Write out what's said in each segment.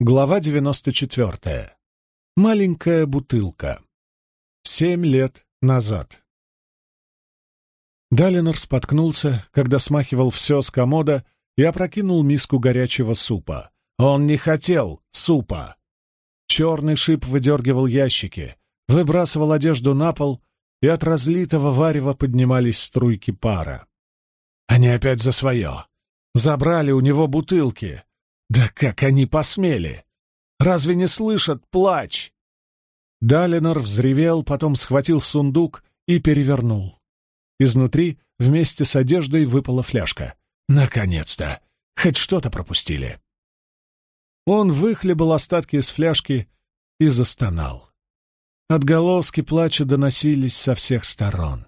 Глава 94. Маленькая бутылка. Семь лет назад. Далинор споткнулся, когда смахивал все с комода и опрокинул миску горячего супа. Он не хотел супа. Черный шип выдергивал ящики, выбрасывал одежду на пол, и от разлитого варева поднимались струйки пара. Они опять за свое. Забрали у него бутылки. Да как они посмели! Разве не слышат плач? Далинор взревел, потом схватил сундук и перевернул. Изнутри вместе с одеждой выпала фляжка. Наконец-то! Хоть что-то пропустили. Он выхлебал остатки из фляжки и застонал. Отголоски плача доносились со всех сторон.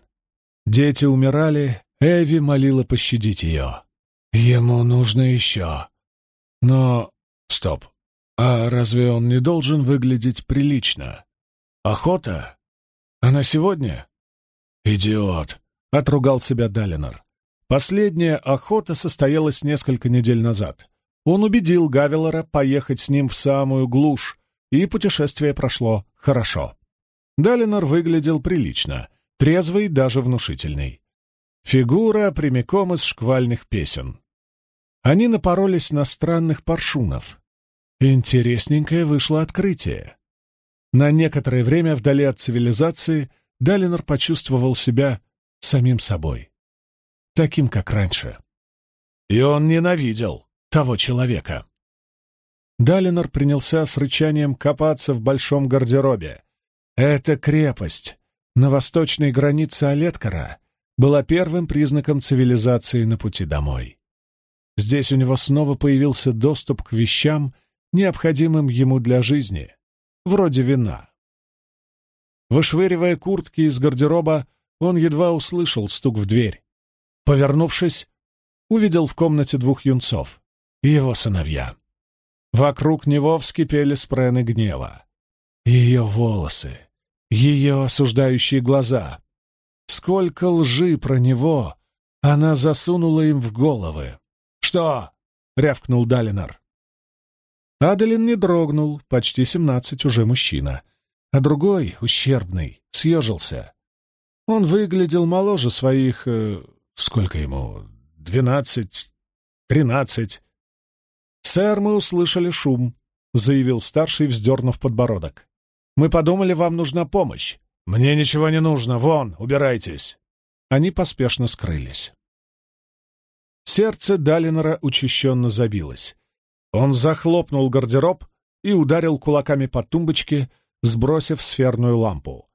Дети умирали, Эви молила пощадить ее. Ему нужно еще. Но... Стоп. А разве он не должен выглядеть прилично? Охота? А на сегодня? Идиот! Отругал себя Далинор. Последняя охота состоялась несколько недель назад. Он убедил Гавелора поехать с ним в самую глушь, и путешествие прошло хорошо. Далинор выглядел прилично, трезвый, даже внушительный. Фигура прямиком из шквальных песен. Они напоролись на странных паршунов. Интересненькое вышло открытие. На некоторое время вдали от цивилизации Далинор почувствовал себя самим собой. Таким, как раньше. И он ненавидел того человека. Далинор принялся с рычанием копаться в большом гардеробе. Эта крепость на восточной границе Олеткара была первым признаком цивилизации на пути домой. Здесь у него снова появился доступ к вещам, необходимым ему для жизни, вроде вина. Вышвыривая куртки из гардероба, он едва услышал стук в дверь. Повернувшись, увидел в комнате двух юнцов и его сыновья. Вокруг него вскипели спрены гнева. Ее волосы, ее осуждающие глаза. Сколько лжи про него она засунула им в головы. «Что?» — рявкнул Далинар. Адалин не дрогнул, почти семнадцать, уже мужчина. А другой, ущербный, съежился. Он выглядел моложе своих... Э, сколько ему? Двенадцать? Тринадцать? «Сэр, мы услышали шум», — заявил старший, вздернув подбородок. «Мы подумали, вам нужна помощь». «Мне ничего не нужно. Вон, убирайтесь». Они поспешно скрылись. Сердце Далинора учащенно забилось. Он захлопнул гардероб и ударил кулаками по тумбочке, сбросив сферную лампу.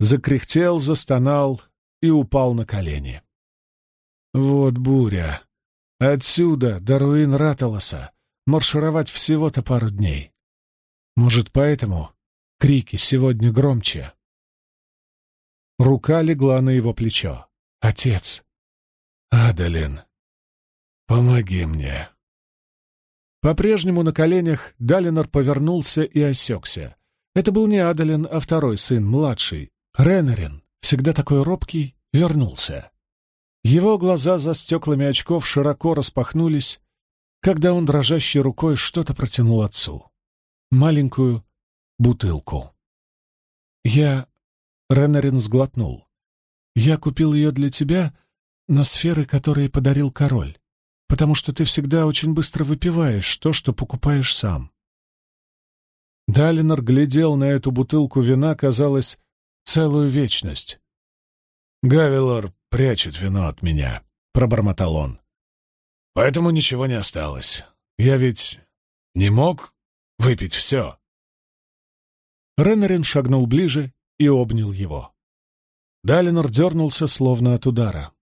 Закряхтел, застонал и упал на колени. Вот буря. Отсюда до руин Раталоса маршировать всего-то пару дней. Может, поэтому крики сегодня громче. Рука легла на его плечо. «Отец!» «Адалин, помоги мне!» По-прежнему на коленях Далинор повернулся и осекся. Это был не Адалин, а второй сын, младший. Ренерин, всегда такой робкий, вернулся. Его глаза за стеклами очков широко распахнулись, когда он дрожащей рукой что-то протянул отцу. Маленькую бутылку. «Я...» — Ренерин сглотнул. «Я купил ее для тебя на сферы, которые подарил король потому что ты всегда очень быстро выпиваешь то, что покупаешь сам. Далинор глядел на эту бутылку вина, казалось, целую вечность. «Гавилор прячет вино от меня», — пробормотал он. «Поэтому ничего не осталось. Я ведь не мог выпить все». Реннерин шагнул ближе и обнял его. Далинор дернулся, словно от удара.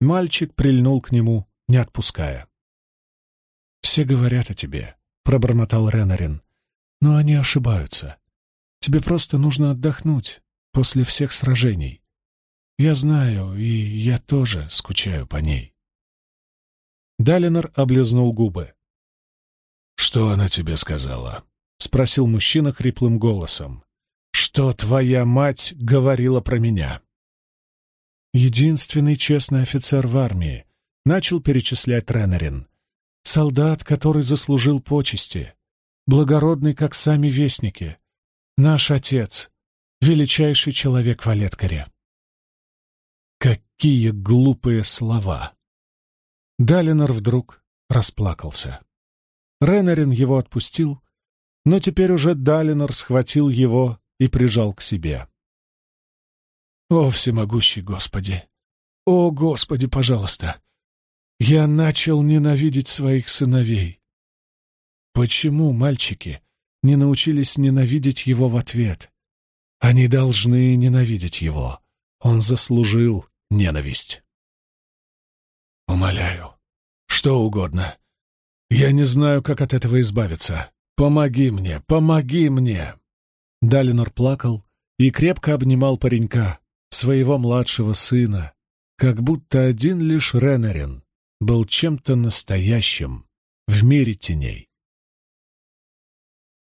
Мальчик прильнул к нему, не отпуская. «Все говорят о тебе», — пробормотал Ренарин. «Но они ошибаются. Тебе просто нужно отдохнуть после всех сражений. Я знаю, и я тоже скучаю по ней». Далинор облизнул губы. «Что она тебе сказала?» — спросил мужчина хриплым голосом. «Что твоя мать говорила про меня?» Единственный честный офицер в армии, начал перечислять Ренарин. Солдат, который заслужил почести. благородный, как сами вестники. Наш отец, величайший человек в Олеткаре. Какие глупые слова! Далинор вдруг расплакался. Ренарин его отпустил, но теперь уже Далинор схватил его и прижал к себе. «О, всемогущий Господи! О, Господи, пожалуйста! Я начал ненавидеть своих сыновей. Почему мальчики не научились ненавидеть его в ответ? Они должны ненавидеть его. Он заслужил ненависть. Умоляю, что угодно. Я не знаю, как от этого избавиться. Помоги мне, помоги мне!» Далинор плакал и крепко обнимал паренька, своего младшего сына, как будто один лишь Ренерин был чем-то настоящим в мире теней.